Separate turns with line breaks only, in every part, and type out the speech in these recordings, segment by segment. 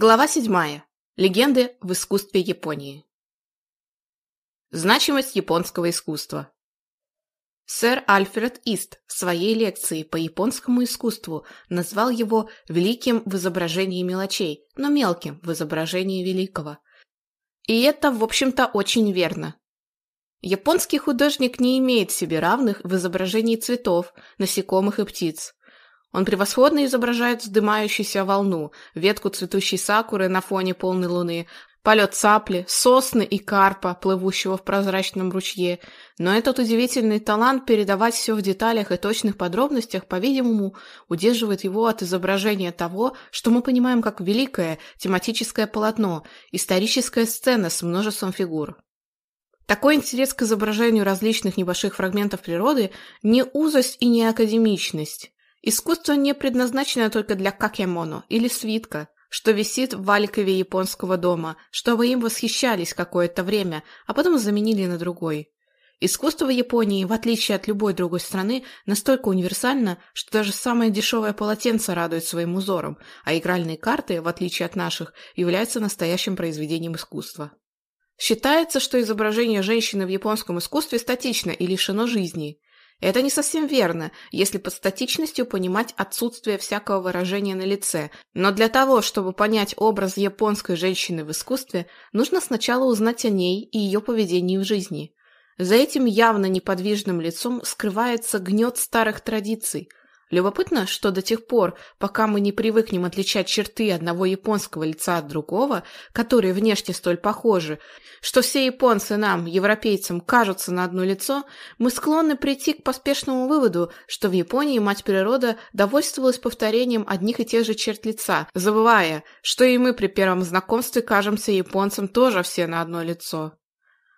Глава 7. Легенды в искусстве Японии. Значимость японского искусства. Сэр Альфред Ист в своей лекции по японскому искусству назвал его «великим в изображении мелочей», но «мелким в изображении великого». И это, в общем-то, очень верно. Японский художник не имеет себе равных в изображении цветов, насекомых и птиц. Он превосходно изображает вздымающуюся волну, ветку цветущей сакуры на фоне полной луны, полет цапли, сосны и карпа, плывущего в прозрачном ручье. Но этот удивительный талант передавать все в деталях и точных подробностях, по-видимому, удерживает его от изображения того, что мы понимаем как великое тематическое полотно, историческая сцена с множеством фигур. Такой интерес к изображению различных небольших фрагментов природы – не узость и не академичность. Искусство не предназначено только для какемоно или свитка, что висит в валикове японского дома, чтобы им восхищались какое-то время, а потом заменили на другой. Искусство в Японии, в отличие от любой другой страны, настолько универсально, что даже самое дешевое полотенце радует своим узором, а игральные карты, в отличие от наших, являются настоящим произведением искусства. Считается, что изображение женщины в японском искусстве статично и лишено жизни. Это не совсем верно, если под статичностью понимать отсутствие всякого выражения на лице, но для того, чтобы понять образ японской женщины в искусстве, нужно сначала узнать о ней и ее поведении в жизни. За этим явно неподвижным лицом скрывается гнет старых традиций – Любопытно, что до тех пор, пока мы не привыкнем отличать черты одного японского лица от другого, которые внешне столь похожи, что все японцы нам, европейцам, кажутся на одно лицо, мы склонны прийти к поспешному выводу, что в Японии мать природа довольствовалась повторением одних и тех же черт лица, забывая, что и мы при первом знакомстве кажемся японцам тоже все на одно лицо.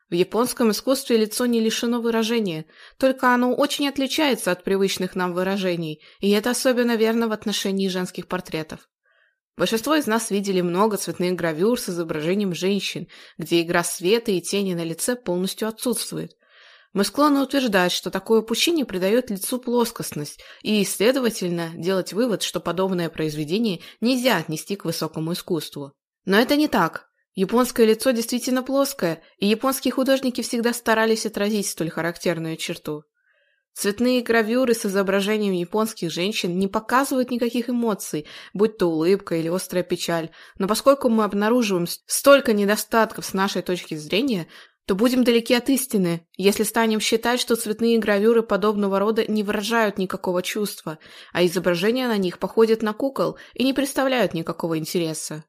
В японском искусстве лицо не лишено выражения, только оно очень отличается от привычных нам выражений, и это особенно верно в отношении женских портретов. Большинство из нас видели много цветных гравюр с изображением женщин, где игра света и тени на лице полностью отсутствует. Мы склонны утверждать, что такое опущение придает лицу плоскостность, и, следовательно, делать вывод, что подобное произведение нельзя отнести к высокому искусству. Но это не так. Японское лицо действительно плоское, и японские художники всегда старались отразить столь характерную черту. Цветные гравюры с изображением японских женщин не показывают никаких эмоций, будь то улыбка или острая печаль, но поскольку мы обнаруживаем столько недостатков с нашей точки зрения, то будем далеки от истины, если станем считать, что цветные гравюры подобного рода не выражают никакого чувства, а изображения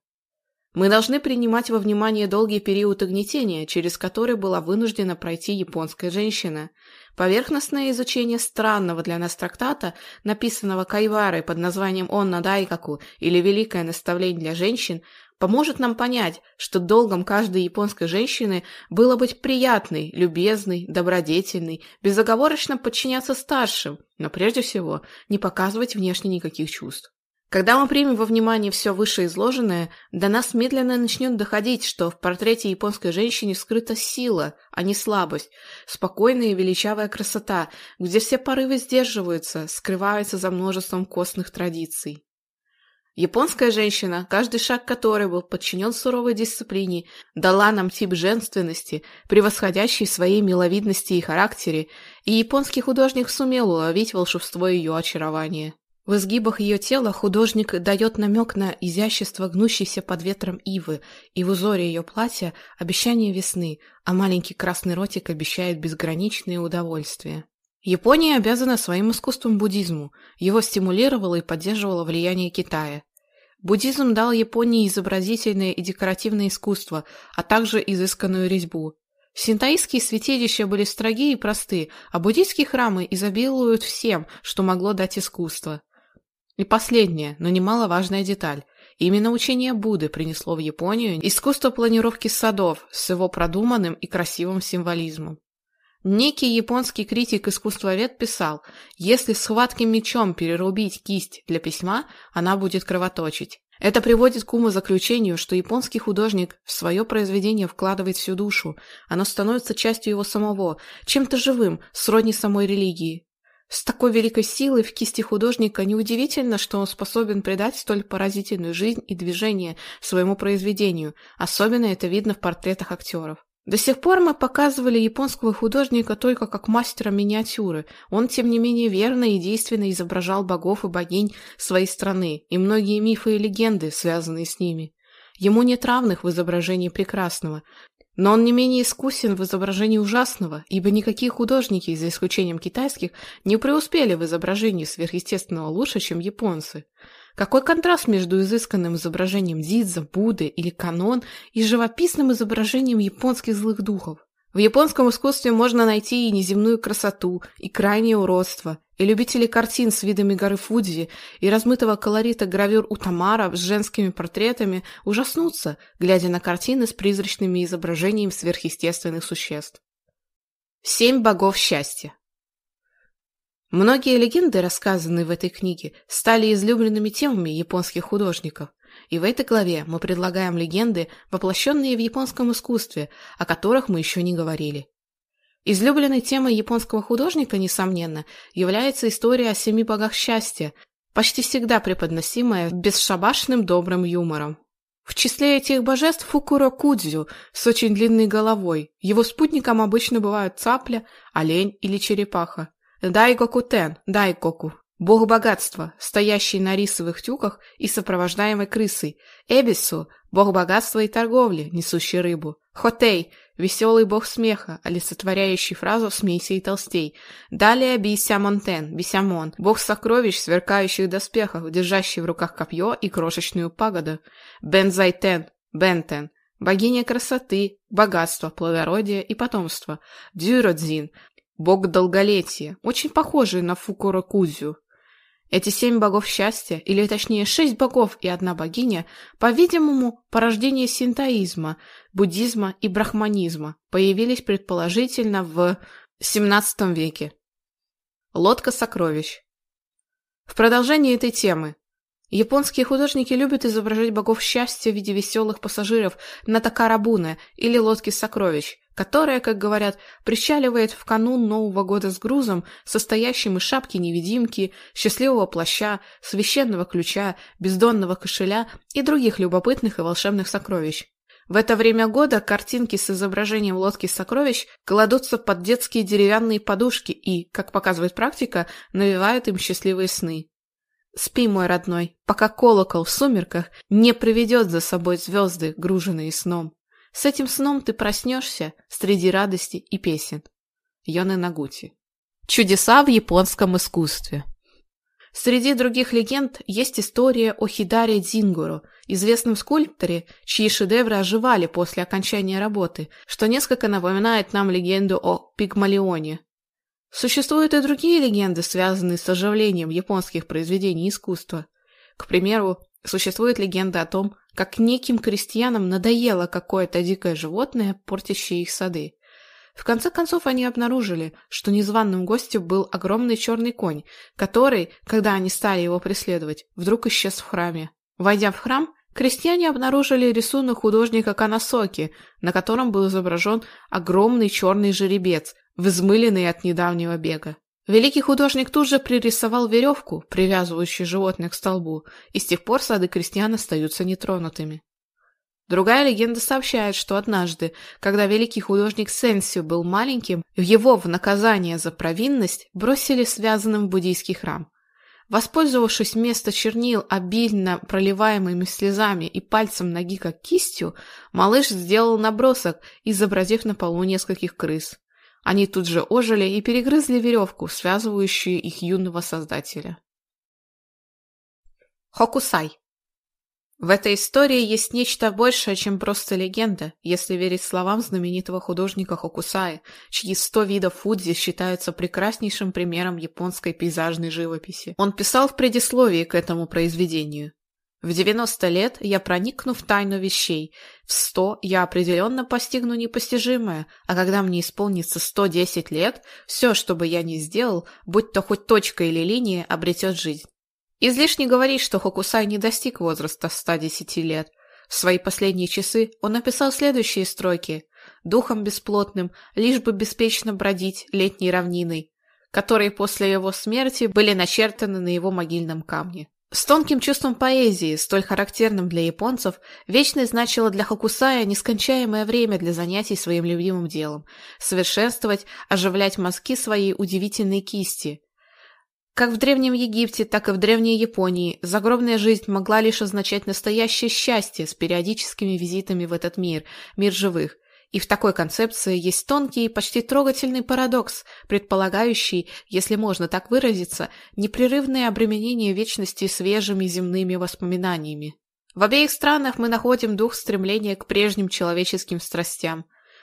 на них походят на кукол и не представляют никакого интереса. Мы должны принимать во внимание долгий период угнетения, через который была вынуждена пройти японская женщина. Поверхностное изучение странного для нас трактата, написанного Кайварой под названием «Онна Дайкаку» или «Великое наставление для женщин», поможет нам понять, что долгом каждой японской женщины было быть приятной, любезной, добродетельной, безоговорочно подчиняться старшим, но прежде всего не показывать внешне никаких чувств. Когда мы примем во внимание все вышеизложенное, до нас медленно начнет доходить, что в портрете японской женщины скрыта сила, а не слабость, спокойная и величавая красота, где все порывы сдерживаются, скрываются за множеством костных традиций. Японская женщина, каждый шаг которой был подчинен суровой дисциплине, дала нам тип женственности, превосходящий своей миловидности и характере, и японский художник сумел уловить волшебство ее очарования. В изгибах ее тела художник дает намек на изящество гнущейся под ветром ивы, и в узоре ее платья – обещание весны, а маленький красный ротик обещает безграничные удовольствия. Япония обязана своим искусством буддизму, его стимулировало и поддерживало влияние Китая. Буддизм дал Японии изобразительное и декоративное искусство, а также изысканную резьбу. Синтаистские святилища были строги и просты, а буддийские храмы изобилуют всем, что могло дать искусство. И последняя, но немаловажная деталь. Именно учение Будды принесло в Японию искусство планировки садов с его продуманным и красивым символизмом. Некий японский критик-искусствовед писал, если схватким мечом перерубить кисть для письма, она будет кровоточить. Это приводит к умозаключению, что японский художник в свое произведение вкладывает всю душу, оно становится частью его самого, чем-то живым, сродни самой религии. С такой великой силой в кисти художника неудивительно, что он способен придать столь поразительную жизнь и движение своему произведению, особенно это видно в портретах актеров. До сих пор мы показывали японского художника только как мастера миниатюры. Он, тем не менее, верно и действенно изображал богов и богинь своей страны и многие мифы и легенды, связанные с ними. Ему нет равных в изображении прекрасного, но он не менее искусен в изображении ужасного, ибо никакие художники, за исключением китайских, не преуспели в изображении сверхъестественного лучше, чем японцы. Какой контраст между изысканным изображением Дидза, Будды или Канон и живописным изображением японских злых духов? В японском искусстве можно найти и неземную И любители картин с видами горы Фудзи и размытого колорита гравюр Утамара с женскими портретами ужаснутся, глядя на картины с призрачными изображениями сверхъестественных существ. Семь богов счастья Многие легенды, рассказанные в этой книге, стали излюбленными темами японских художников. И в этой главе мы предлагаем легенды, воплощенные в японском искусстве, о которых мы еще не говорили. Излюбленной темой японского художника, несомненно, является история о семи богах счастья, почти всегда преподносимая бесшабашным добрым юмором. В числе этих божеств Фукуро Кудзю с очень длинной головой. Его спутником обычно бывают цапля, олень или черепаха. Дайгоку-тен, Дайгоку, бог богатства, стоящий на рисовых тюках и сопровождаемый крысой. Эбису, бог богатства и торговли, несущий рыбу. Хотей, веселый бог смеха, олицетворяющий фразу «смейся и толстей». Далее Бисямонтен, Бисямон, бог сокровищ, сверкающих доспехов, держащий в руках копье и крошечную пагоду. Бензайтен, Бентен, богиня красоты, богатства, плодородия и потомства. Дюродзин, бог долголетия, очень похожий на Фукура Кузю. Эти семь богов счастья, или точнее шесть богов и одна богиня, по-видимому, порождение синтоизма, буддизма и брахманизма, появились предположительно в XVII веке. Лодка сокровищ. В продолжении этой темы Японские художники любят изображать богов счастья в виде веселых пассажиров на такарабуне или лодке сокровищ, которая, как говорят, причаливает в канун Нового года с грузом, состоящим из шапки-невидимки, счастливого плаща, священного ключа, бездонного кошеля и других любопытных и волшебных сокровищ. В это время года картинки с изображением лодки сокровищ кладутся под детские деревянные подушки и, как показывает практика, навевают им счастливые сны. Спи, мой родной, пока колокол в сумерках не приведет за собой звезды, груженные сном. С этим сном ты проснешься среди радости и песен. Йоне Нагути. Чудеса в японском искусстве. Среди других легенд есть история о Хидаре Дзингуру, известном скульпторе, чьи шедевры оживали после окончания работы, что несколько напоминает нам легенду о Пигмалионе. Существуют и другие легенды, связанные с оживлением японских произведений искусства. К примеру, существует легенда о том, как неким крестьянам надоело какое-то дикое животное, портящее их сады. В конце концов они обнаружили, что незваным гостем был огромный черный конь, который, когда они стали его преследовать, вдруг исчез в храме. Войдя в храм, крестьяне обнаружили рисунок художника Канасоки, на котором был изображен огромный черный жеребец, взмыленный от недавнего бега. Великий художник тут же пририсовал веревку, привязывающую животных к столбу, и с тех пор сады крестьян остаются нетронутыми. Другая легенда сообщает, что однажды, когда великий художник Сенсю был маленьким, его в наказание за провинность бросили связанным в буддийский храм. Воспользовавшись вместо чернил обильно проливаемыми слезами и пальцем ноги как кистью, малыш сделал набросок, изобразив на полу нескольких крыс. Они тут же ожили и перегрызли веревку, связывающую их юного создателя. Хокусай. В этой истории есть нечто большее, чем просто легенда, если верить словам знаменитого художника Хокусая, чьи сто видов фудзи считаются прекраснейшим примером японской пейзажной живописи. Он писал в предисловии к этому произведению. В 90 лет я проникну в тайну вещей, в 100 я определенно постигну непостижимое, а когда мне исполнится 110 лет, все, что бы я ни сделал, будь то хоть точка или линия, обретет жизнь. Излишне говорить, что Хокусай не достиг возраста 110 лет. В свои последние часы он написал следующие строки. «Духом бесплотным, лишь бы беспечно бродить летней равниной. которые после его смерти были начертаны на его могильном камне. С тонким чувством поэзии, столь характерным для японцев, вечность значила для Хокусая нескончаемое время для занятий своим любимым делом – совершенствовать, оживлять мазки своей удивительной кисти. Как в Древнем Египте, так и в Древней Японии загробная жизнь могла лишь означать настоящее счастье с периодическими визитами в этот мир, мир живых, и в такой концепции есть тонкий и почти трогательный парадокс, предполагающий, если можно так выразиться, непрерывное обременение вечности свежими земными воспоминаниями.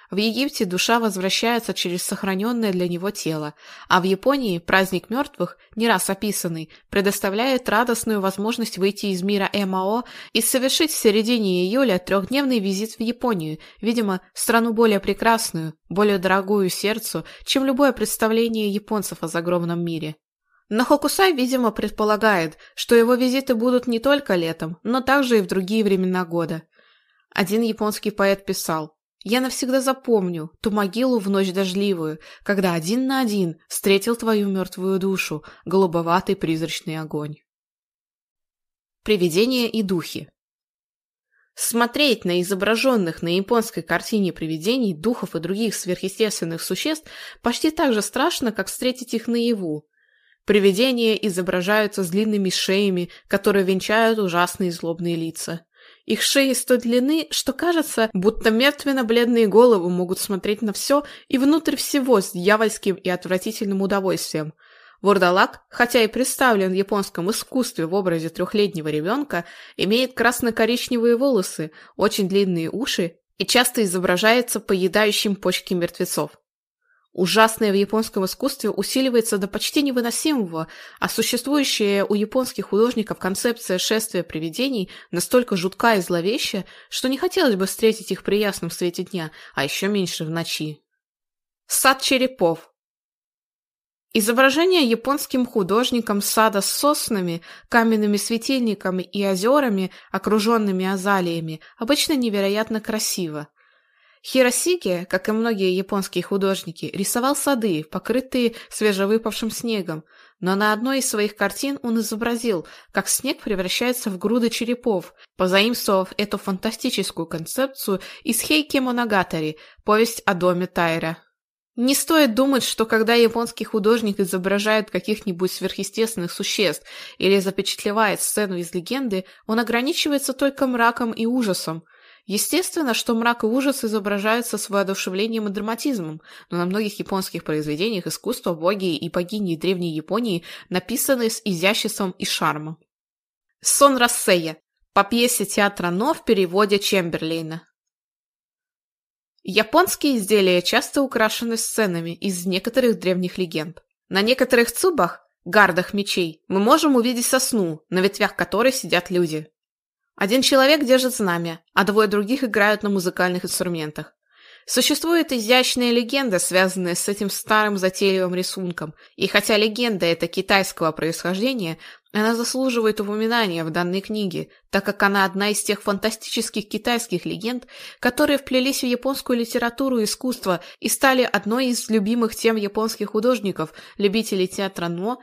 В обеих странах мы находим дух стремления к прежним человеческим страстям – в Египте душа возвращается через сохраненное для него тело, а в Японии праздник мертвых, не раз описанный, предоставляет радостную возможность выйти из мира МАО и совершить в середине июля трехдневный визит в Японию, видимо, страну более прекрасную, более дорогую сердцу, чем любое представление японцев о загробном мире. Но Хокусай, видимо, предполагает, что его визиты будут не только летом, но также и в другие времена года. Один японский поэт писал Я навсегда запомню ту могилу в ночь дождливую, когда один на один встретил твою мертвую душу, голубоватый призрачный огонь. Привидения и духи Смотреть на изображенных на японской картине привидений, духов и других сверхъестественных существ почти так же страшно, как встретить их наяву. Привидения изображаются с длинными шеями, которые венчают ужасные злобные лица. Их шеи столь длины, что кажется, будто мертвенно-бледные головы могут смотреть на все и внутрь всего с дьявольским и отвратительным удовольствием. Вурдалак, хотя и представлен в японском искусстве в образе трехлетнего ребенка, имеет красно-коричневые волосы, очень длинные уши и часто изображается поедающим почки мертвецов ужасное японском искусстве усиливается до почти невыносимого, а существующая у японских художников концепция шествия привидений настолько жутка и зловеща, что не хотелось бы встретить их при ясном свете дня, а еще меньше в ночи. Сад черепов Изображение японским художником сада с соснами, каменными светильниками и озерами, окруженными азалиями, обычно невероятно красиво. Хера как и многие японские художники, рисовал сады, покрытые свежевыпавшим снегом, но на одной из своих картин он изобразил, как снег превращается в груды черепов, позаимствовав эту фантастическую концепцию из Хейки Моногатари, повесть о доме Тайра. Не стоит думать, что когда японский художник изображает каких-нибудь сверхъестественных существ или запечатлевает сцену из легенды, он ограничивается только мраком и ужасом – Естественно, что мрак и ужас изображаются с воодушевлением и драматизмом, но на многих японских произведениях искусства боги и богини Древней Японии написаны с изяществом и шармом. Сон Рассея по пьесе театра Но в переводе Чемберлейна. Японские изделия часто украшены сценами из некоторых древних легенд. На некоторых цубах, гардах мечей, мы можем увидеть сосну, на ветвях которой сидят люди. Один человек держит знамя, а двое других играют на музыкальных инструментах. Существует изящная легенда, связанная с этим старым затейливым рисунком, и хотя легенда эта китайского происхождения, она заслуживает упоминания в данной книге, так как она одна из тех фантастических китайских легенд, которые вплелись в японскую литературу и искусство и стали одной из любимых тем японских художников, любителей театра но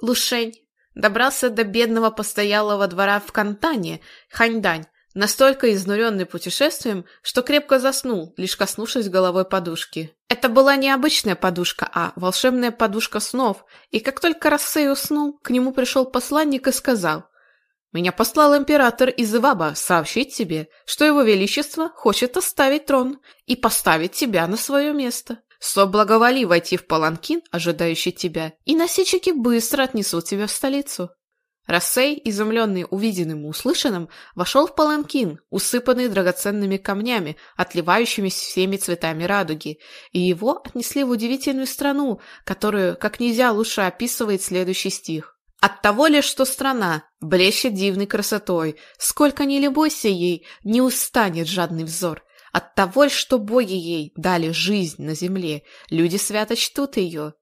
или лирических японских драм. Когда-то в древние времена Рассей Лушень добрался до бедного постоялого двора в Кантане, Ханьдань, настолько изнуренный путешествием, что крепко заснул, лишь коснувшись головой подушки. Это была не обычная подушка, а волшебная подушка снов, и как только Рассей уснул, к нему пришел посланник и сказал, «Меня послал император из Иваба сообщить тебе, что его величество хочет оставить трон и поставить тебя на свое место. Соблаговоли войти в паланкин, ожидающий тебя, и носильщики быстро отнесут тебя в столицу. Рассей, изумленный увиденным и услышанным, вошел в паланкин, усыпанный драгоценными камнями, отливающими всеми цветами радуги, и его отнесли в удивительную страну, которую, как нельзя лучше описывает следующий стих. От того лишь, что страна блещет дивной красотой, сколько ни любойся ей, не устанет жадный взор, от От Оттого, что боги ей дали жизнь на земле, люди свято чтут ее.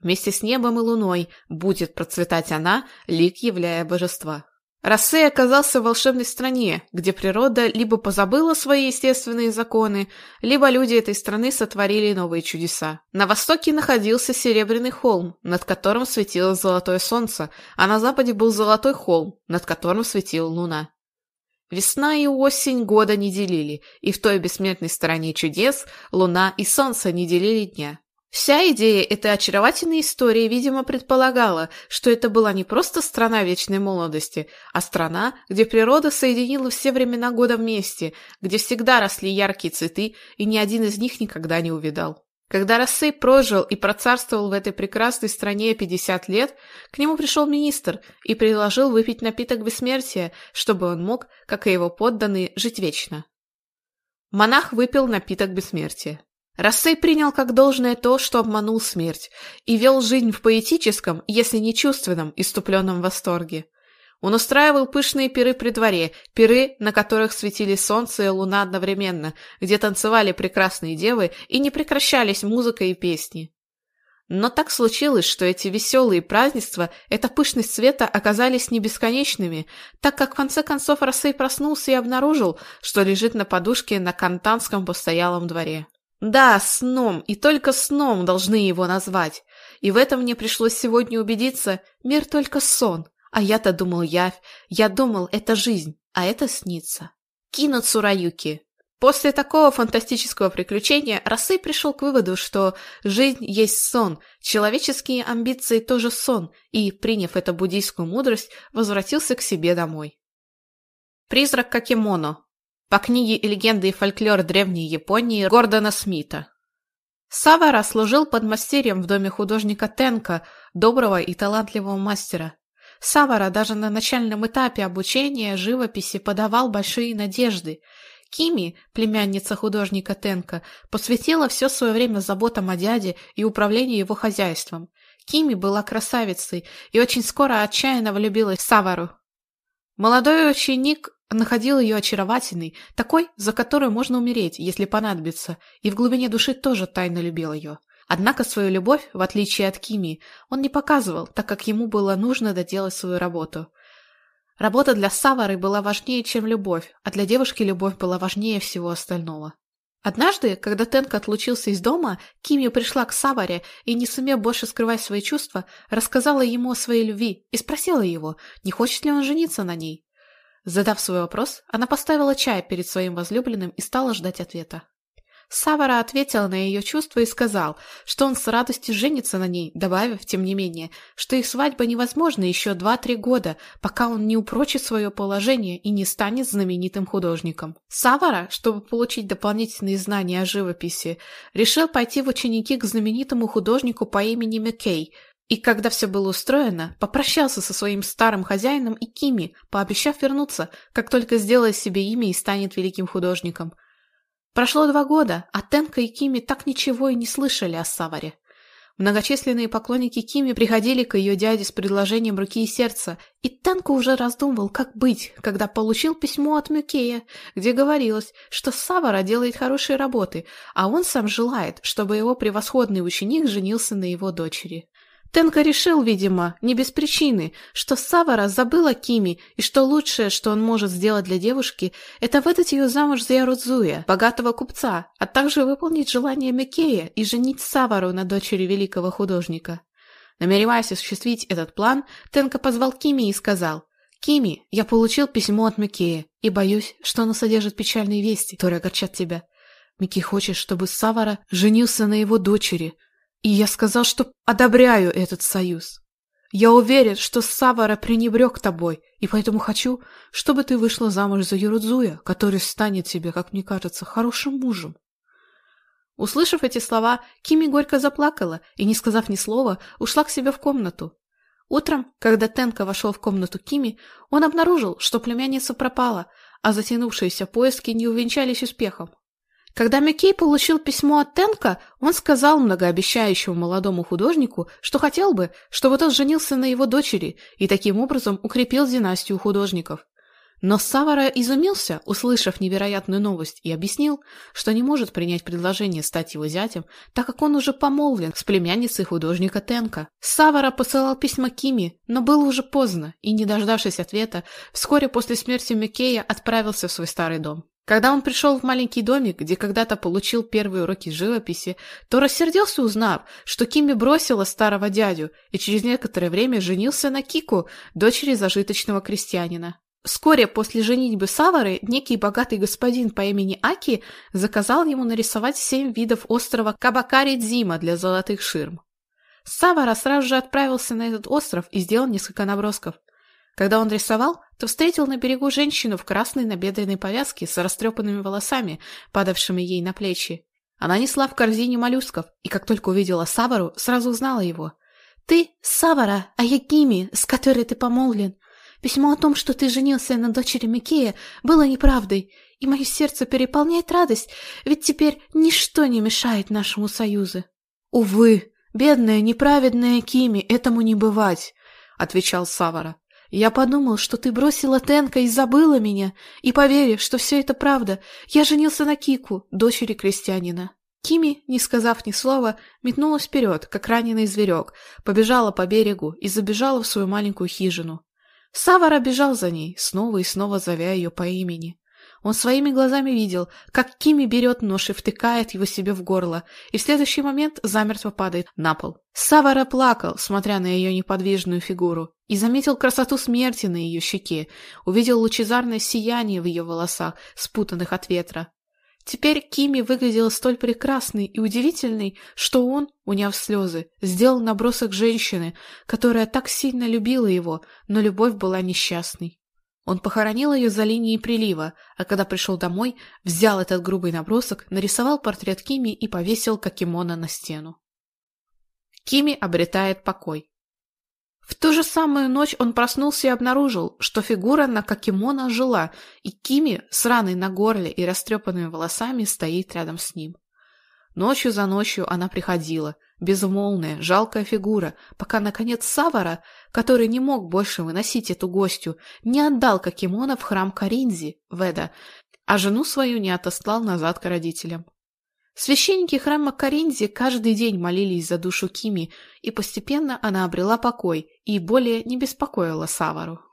Вместе с небом и луной будет процветать она, лик являя божества. Рассей оказался в волшебной стране, где природа либо позабыла свои естественные законы, либо люди этой страны сотворили новые чудеса. На востоке находился Серебряный холм, над которым светило золотое солнце, а на западе был Золотой холм, над которым светила луна. Весна и осень года не делили, и в той бессмертной стороне чудес луна и солнце не делили дня. Вся идея этой очаровательной истории, видимо, предполагала, что это была не просто страна вечной молодости, а страна, где природа соединила все времена года вместе, где всегда росли яркие цветы, и ни один из них никогда не увидал. Когда Рассей прожил и процарствовал в этой прекрасной стране 50 лет, к нему пришел министр и предложил выпить напиток бессмертия, чтобы он мог, как и его подданные, жить вечно. Монах выпил напиток бессмертия. Рассей принял как должное то, что обманул смерть, и вел жизнь в поэтическом, если не чувственном, иступленном восторге. Он устраивал пышные пиры при дворе, пиры, на которых светили солнце и луна одновременно, где танцевали прекрасные девы и не прекращались музыка и песни. Но так случилось, что эти веселые празднества, эта пышность света оказались не бесконечными, так как в конце концов Рассей проснулся и обнаружил, что лежит на подушке на Кантанском постоялом дворе. Да, сном, и только сном должны его назвать. И в этом мне пришлось сегодня убедиться, мир только сон. А я-то думал явь, я думал, это жизнь, а это снится. Кинут Сураюки. После такого фантастического приключения Рассей пришел к выводу, что жизнь есть сон, человеческие амбиции тоже сон, и, приняв эту буддийскую мудрость, возвратился к себе домой. Призрак Какимоно по книге и легенды и фольклор древней Японии Гордона Смита. Савара служил подмастерьем в доме художника Тенка, доброго и талантливого мастера. Савара даже на начальном этапе обучения живописи подавал большие надежды. Кими, племянница художника Тенка, посвятила все свое время заботам о дяде и управлению его хозяйством. Кими была красавицей и очень скоро отчаянно влюбилась в Савару. Молодой ученик находил ее очаровательной, такой, за которую можно умереть, если понадобится, и в глубине души тоже тайно любил ее. Однако свою любовь, в отличие от Кими, он не показывал, так как ему было нужно доделать свою работу. Работа для Савары была важнее, чем любовь, а для девушки любовь была важнее всего остального. Однажды, когда Тенка отлучился из дома, Кими пришла к Саваре и, не сумев больше скрывать свои чувства, рассказала ему о своей любви и спросила его, не хочет ли он жениться на ней. Задав свой вопрос, она поставила чай перед своим возлюбленным и стала ждать ответа. Савара ответил на ее чувства и сказал, что он с радостью женится на ней, добавив, тем не менее, что их свадьба невозможна еще два-три года, пока он не упрочит свое положение и не станет знаменитым художником. Савара, чтобы получить дополнительные знания о живописи, решил пойти в ученики к знаменитому художнику по имени Маккей, и когда все было устроено, попрощался со своим старым хозяином и Кими, пообещав вернуться, как только сделает себе имя и станет великим художником. Прошло два года, а Тенка и Кими так ничего и не слышали о Саваре. Многочисленные поклонники Кими приходили к ее дяде с предложением руки и сердца, и Тенка уже раздумывал, как быть, когда получил письмо от Мюкея, где говорилось, что Савара делает хорошие работы, а он сам желает, чтобы его превосходный ученик женился на его дочери. Тенка решил, видимо, не без причины, что Савара забыла Кими, и что лучшее, что он может сделать для девушки, это выдать ее замуж за Ярудзуя, богатого купца, а также выполнить желание Микея и женить Савару на дочери великого художника. Намереваясь осуществить этот план, Тенка позвал Кими и сказал, «Кими, я получил письмо от Микея, и боюсь, что оно содержит печальные вести, которые огорчат тебя. Микки хочет, чтобы Савара женился на его дочери, и я сказал, что одобряю этот союз. Я уверен, что Савара пренебрег тобой, и поэтому хочу, чтобы ты вышла замуж за Юрудзуя, который станет тебе, как мне кажется, хорошим мужем. Услышав эти слова, Кими горько заплакала и, не сказав ни слова, ушла к себе в комнату. Утром, когда Тенка вошел в комнату Кими, он обнаружил, что племянница пропала, а затянувшиеся поиски не увенчались успехом. Когда Микей получил письмо от Тенка, он сказал многообещающему молодому художнику, что хотел бы, чтобы тот женился на его дочери и таким образом укрепил династию художников. Но Савара изумился, услышав невероятную новость, и объяснил, что не может принять предложение стать его зятем, так как он уже помолвлен с племянницей художника Тенка. Савара посылал письма Кими, но было уже поздно, и, не дождавшись ответа, вскоре после смерти Микея отправился в свой старый дом. Когда он пришел в маленький домик, где когда-то получил первые уроки живописи, то рассердился, узнав, что Кими бросила старого дядю и через некоторое время женился на Кику, дочери зажиточного крестьянина. Вскоре после женитьбы Савары некий богатый господин по имени Аки заказал ему нарисовать семь видов острова Кабакари-Дзима для золотых ширм. Савара сразу же отправился на этот остров и сделал несколько набросков. Когда он рисовал, то встретил на берегу женщину в красной набедренной повязке с растрепанными волосами, падавшими ей на плечи. Она несла в корзине моллюсков, и как только увидела Савару, сразу узнала его. «Ты Савара, а я Кими, с которой ты помолвлен. Письмо о том, что ты женился на дочери Микея, было неправдой, и мое сердце переполняет радость, ведь теперь ничто не мешает нашему союзу».
«Увы, бедная, неправедная Кими, этому не бывать», — отвечал Савара. Я подумал, что ты бросила Тенка и забыла меня, и поверив, что все это правда, я женился на Кику, дочери крестьянина. Кими, не сказав ни слова, метнулась вперед, как раненый зверек, побежала по берегу и забежала в свою маленькую хижину. Савара бежал за ней, снова и снова зовя ее по имени. Он своими глазами видел, как Кими берет нож и втыкает его себе в горло, и в следующий момент замертво падает на пол. Савара плакал, смотря на ее неподвижную фигуру, и заметил красоту смерти на ее щеке, увидел лучезарное сияние в ее волосах, спутанных от ветра. Теперь Кими выглядела столь прекрасной и удивительной, что он, уняв слезы, сделал набросок женщины, которая так сильно любила его, но любовь была несчастной. Он похоронил ее за линией прилива, а когда пришел домой, взял этот грубый набросок, нарисовал портрет Кими и повесил как кимоно на стену. Кими обретает покой. В ту же самую ночь он проснулся и обнаружил, что фигура на Какимона жила, и Кими с раной на горле и растрепанными волосами Безмолвная, жалкая фигура, пока, наконец, Савара, который не мог больше выносить эту гостью, не отдал Кокимона в храм Каринзи, Веда, а жену свою не отослал назад к родителям. Священники храма Каринзи каждый день молились за душу Кими, и постепенно она обрела покой и более не беспокоила Савару.